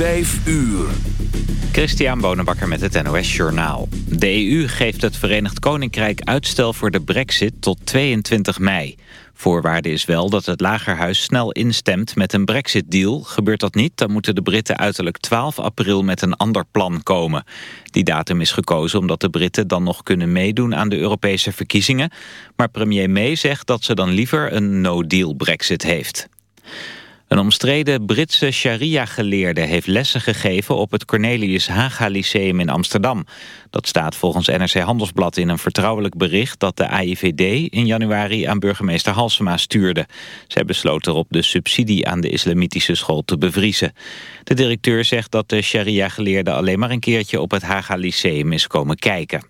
Vijf uur. Christian Bonenbakker met het NOS Journaal. De EU geeft het Verenigd Koninkrijk uitstel voor de brexit tot 22 mei. Voorwaarde is wel dat het Lagerhuis snel instemt met een brexit-deal. Gebeurt dat niet, dan moeten de Britten uiterlijk 12 april met een ander plan komen. Die datum is gekozen omdat de Britten dan nog kunnen meedoen aan de Europese verkiezingen. Maar premier May zegt dat ze dan liever een no-deal brexit heeft. Een omstreden Britse sharia-geleerde heeft lessen gegeven op het Cornelius Haga Lyceum in Amsterdam. Dat staat volgens NRC Handelsblad in een vertrouwelijk bericht dat de AIVD in januari aan burgemeester Halsema stuurde. Zij besloot erop de subsidie aan de islamitische school te bevriezen. De directeur zegt dat de sharia-geleerde alleen maar een keertje op het Haga Lyceum is komen kijken.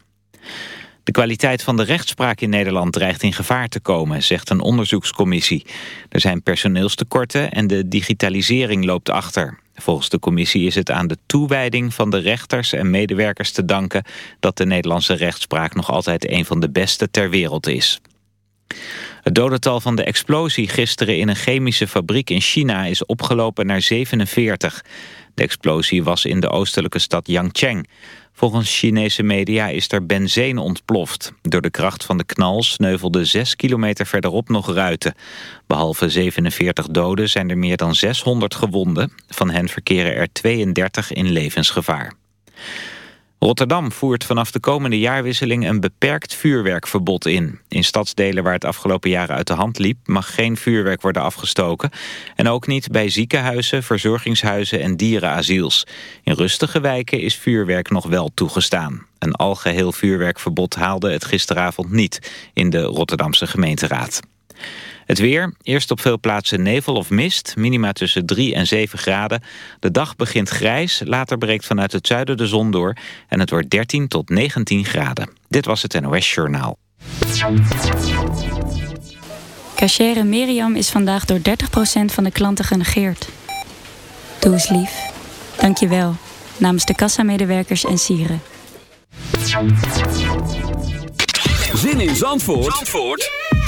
De kwaliteit van de rechtspraak in Nederland dreigt in gevaar te komen, zegt een onderzoekscommissie. Er zijn personeelstekorten en de digitalisering loopt achter. Volgens de commissie is het aan de toewijding van de rechters en medewerkers te danken dat de Nederlandse rechtspraak nog altijd een van de beste ter wereld is. Het dodental van de explosie gisteren in een chemische fabriek in China is opgelopen naar 47. De explosie was in de oostelijke stad Yangcheng. Volgens Chinese media is er benzine ontploft. Door de kracht van de knal sneuvelden 6 kilometer verderop nog ruiten. Behalve 47 doden zijn er meer dan 600 gewonden. Van hen verkeren er 32 in levensgevaar. Rotterdam voert vanaf de komende jaarwisseling een beperkt vuurwerkverbod in. In stadsdelen waar het afgelopen jaren uit de hand liep... mag geen vuurwerk worden afgestoken. En ook niet bij ziekenhuizen, verzorgingshuizen en dierenasiels. In rustige wijken is vuurwerk nog wel toegestaan. Een algeheel vuurwerkverbod haalde het gisteravond niet... in de Rotterdamse gemeenteraad. Het weer, eerst op veel plaatsen nevel of mist, minima tussen 3 en 7 graden. De dag begint grijs, later breekt vanuit het zuiden de zon door... en het wordt 13 tot 19 graden. Dit was het NOS Journaal. Cachere Miriam is vandaag door 30% van de klanten genegeerd. Doe eens lief. Dank je wel. Namens de kassamedewerkers en sieren. Zin in Zandvoort? Zandvoort?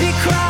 be crying.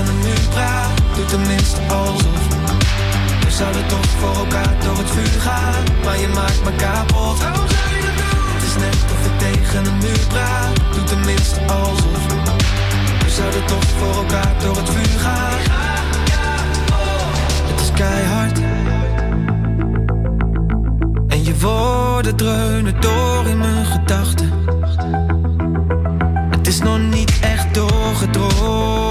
Tegen een muur praat. Doe tenminste alsof. We zouden toch voor elkaar door het vuur gaan. Maar je maakt me kapot. Het is net of ik tegen een muur praat. Doe tenminste alsof. We zouden toch voor elkaar door het vuur gaan. Het is keihard. En je woorden dreunen door in mijn gedachten. Het is nog niet echt doorgedrongen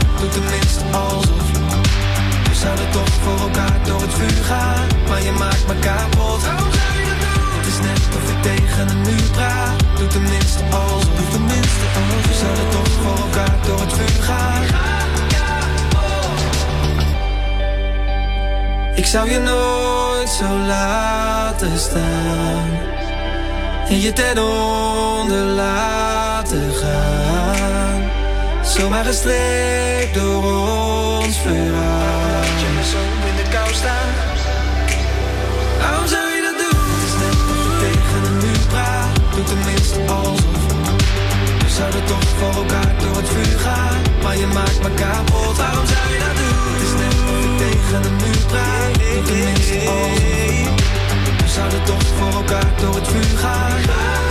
Doe tenminste alsof. We zouden toch voor elkaar door het vuur gaan. Maar je maakt me kapot. Het is net of ik tegen een muur praat. Doe tenminste alsof. Doe tenminste alsof. We zouden toch voor elkaar door het vuur gaan. Ik zou je nooit zo laten staan. En je ten onder laten gaan. Zomaar gestreept door ons verhaal. Laat je me zo in de kou staan. Waarom zou je dat doen? Het is net of tegen een muur praat. Doe tenminste alsof. We zouden toch voor elkaar door het vuur gaan. Maar je maakt me kapot. Waarom zou je dat doen? Het is net of tegen een muur praat. Doe tenminste alsof. We zouden toch voor elkaar door het vuur gaan.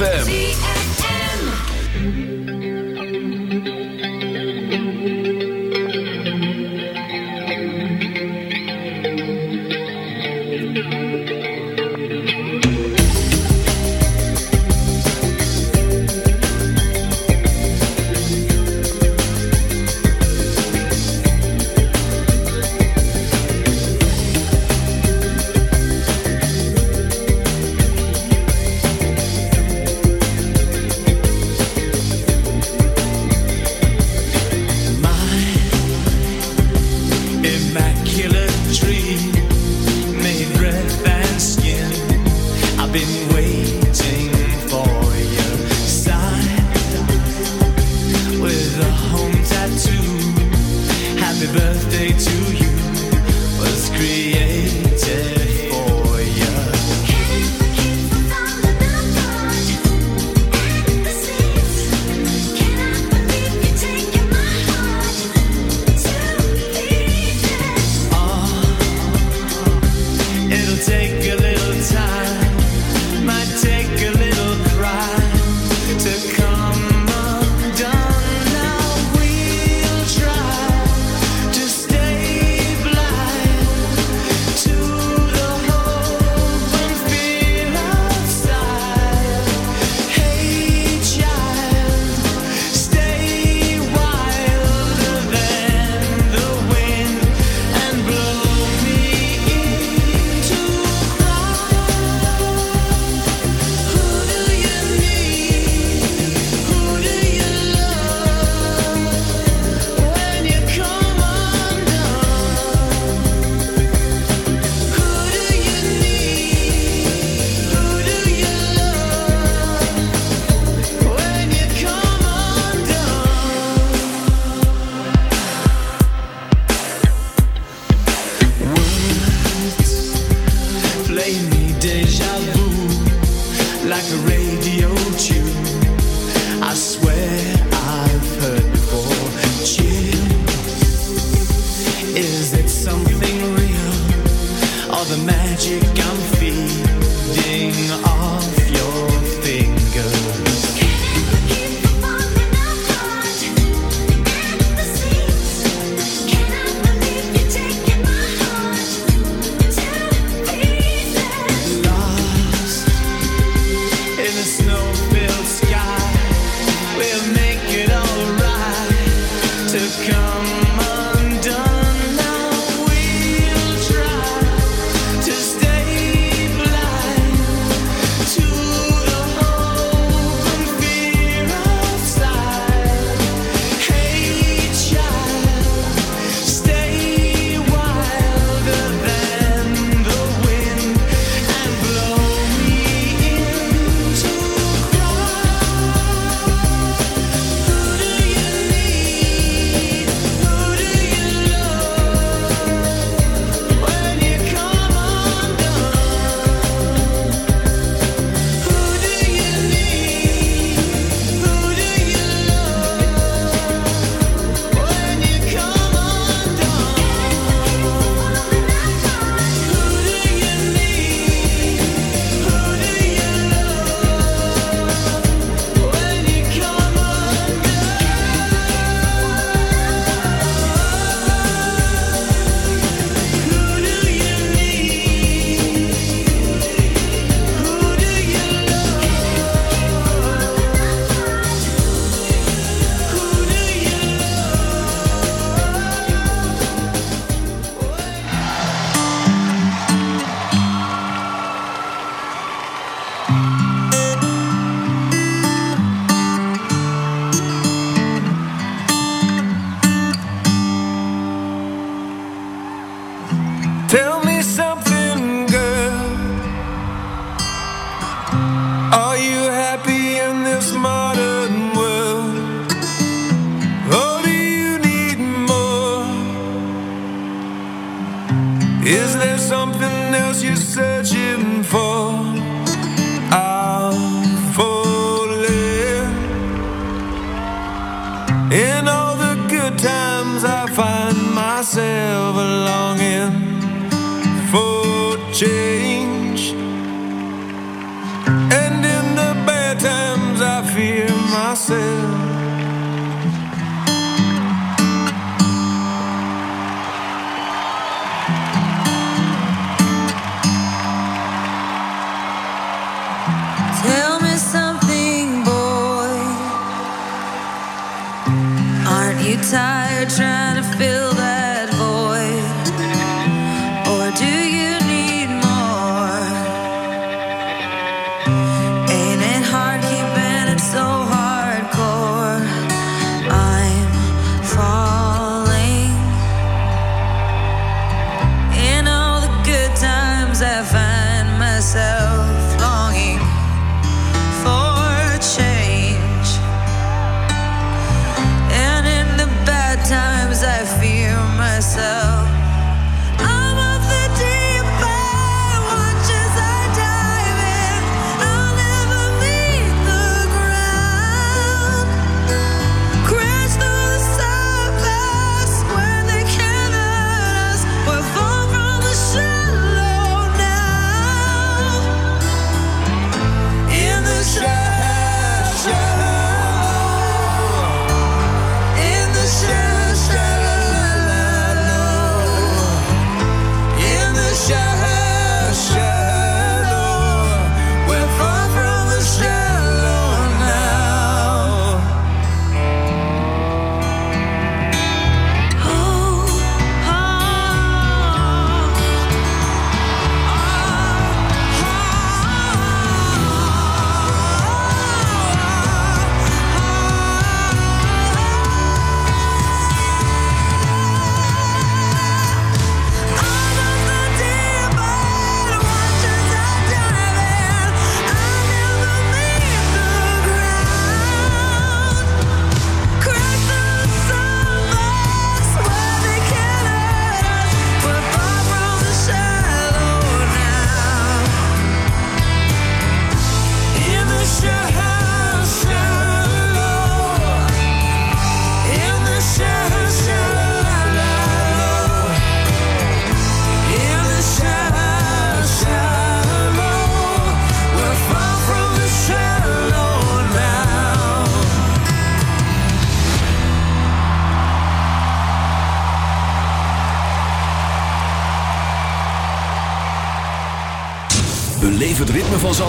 ZFM. play me deja vu like a radio tune. I swear I've heard before. Chill, is it something real or the magic?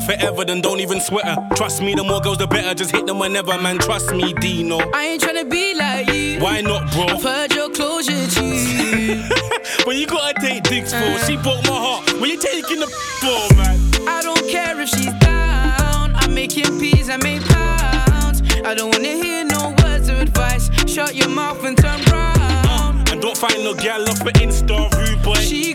her forever, then don't even sweat her. Trust me, the more girls, the better. Just hit them whenever, man. Trust me, Dino. I ain't tryna be like you. Why not, bro? I've heard your closure, G. when you gotta take dicks for, she uh. broke my heart. When you taking the for, man? I don't care if she's down. I'm making peas, I make pounds. I don't wanna hear no words of advice. Shut your mouth and turn round. Uh, and don't find no gal off of Insta, rude boy. She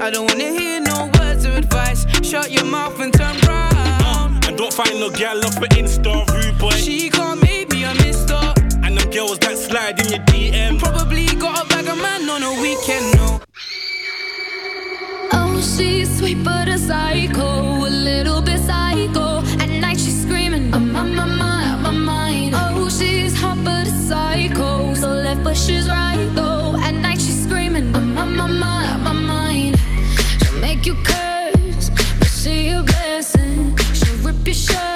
I don't wanna hear no words of advice. Shut your mouth and turn round. Uh, and don't find no gal off an Insta rude boy. She can't make me a mister. And them girls that slide in your DM. Probably got a bag of man on a weekend, no. Oh, she's sweet but a psycho, a little bit psycho. At night she's screaming, I'm on my mind, my mind. Oh, she's hot but a psycho, so left but she's right though. At night she's screaming, I'm on my mind. You curse, but she a blessing. She'll rip your shirt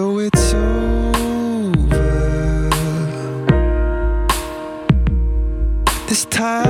So it's over. This time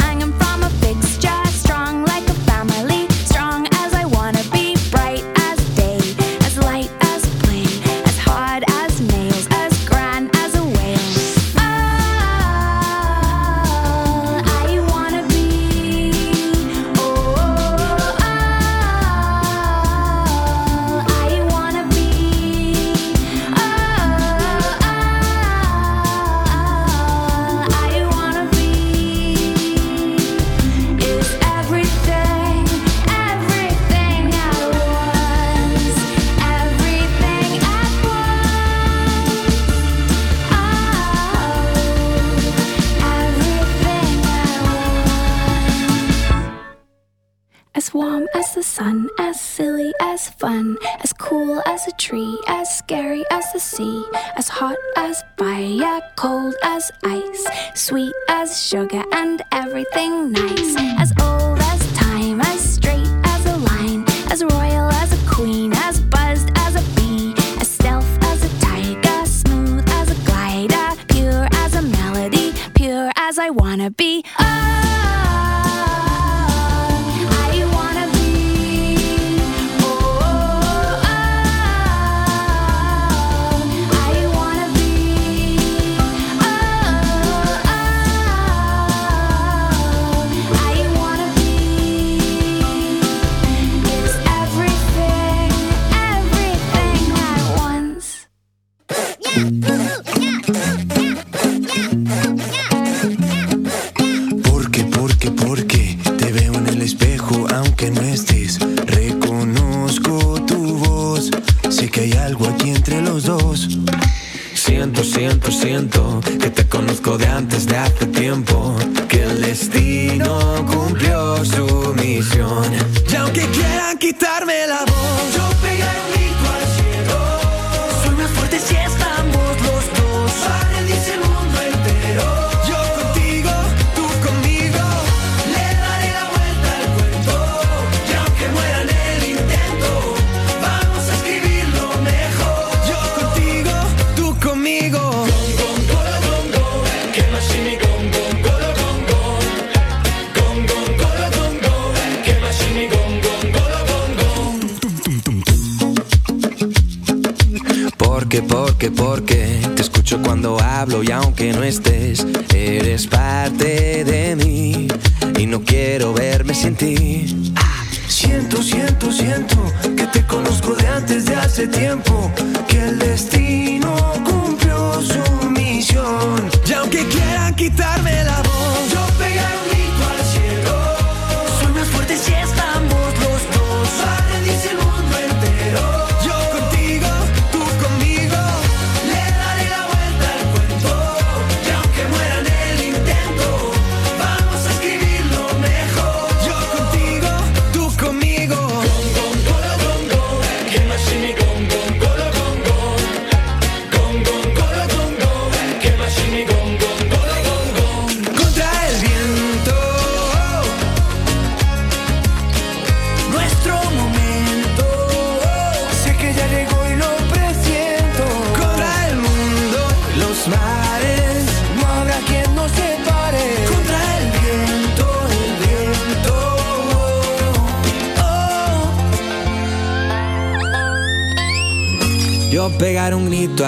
the sun, as silly as fun, as cool as a tree, as scary as the sea, as hot as fire, cold as ice, sweet as sugar, and everything nice, as old as time, as straight.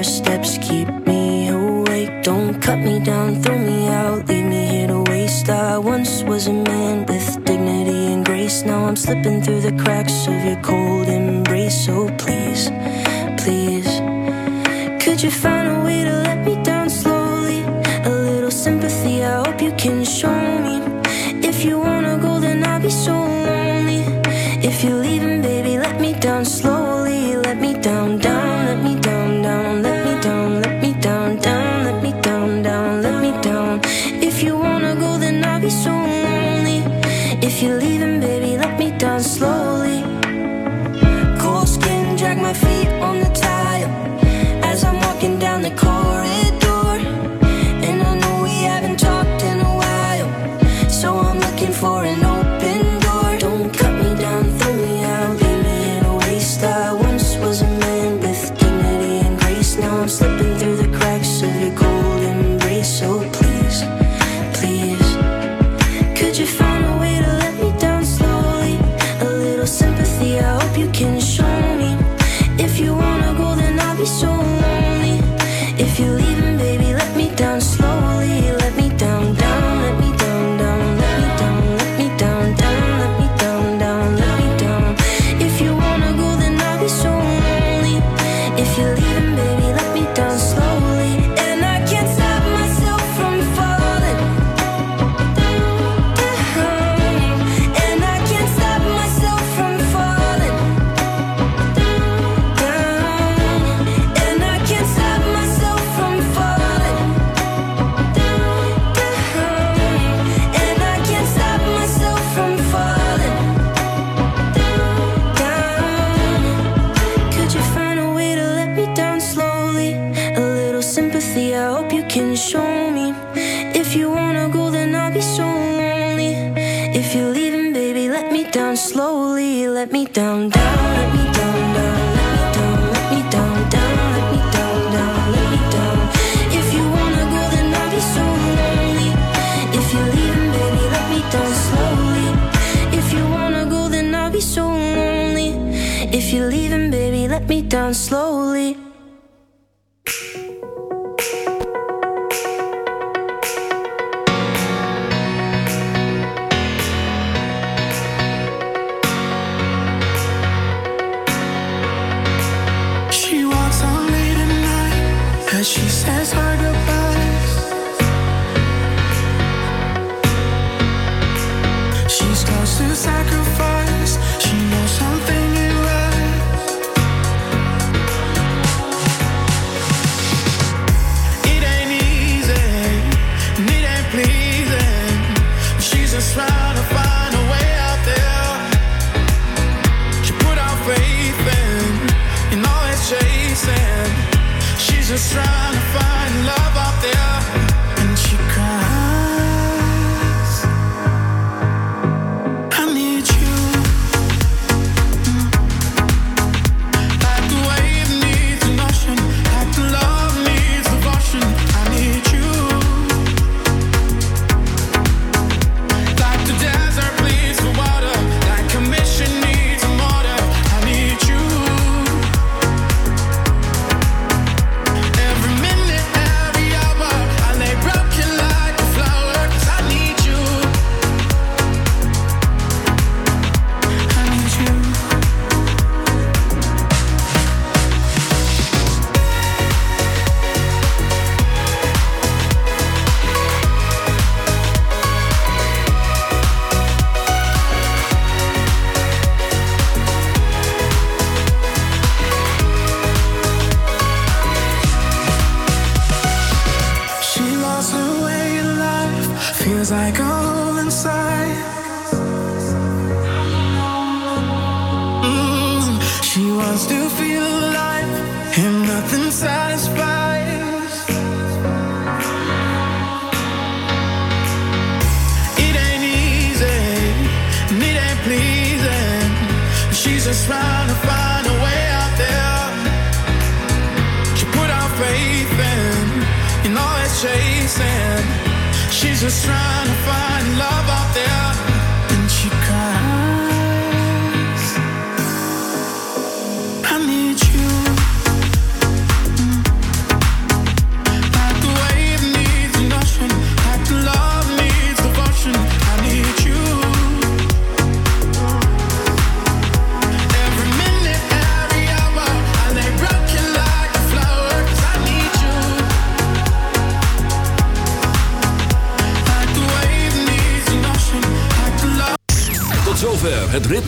your steps keep me awake. Don't cut me down, throw me out, leave me here to waste. I once was a man with dignity and grace. Now I'm slipping through the cracks of your cold embrace. So oh, please, please, could you find a way to let me down slowly? A little sympathy, I hope you can show me. If you wanna go, then I'll be so lonely. If you're leaving, baby, let me down slowly. slow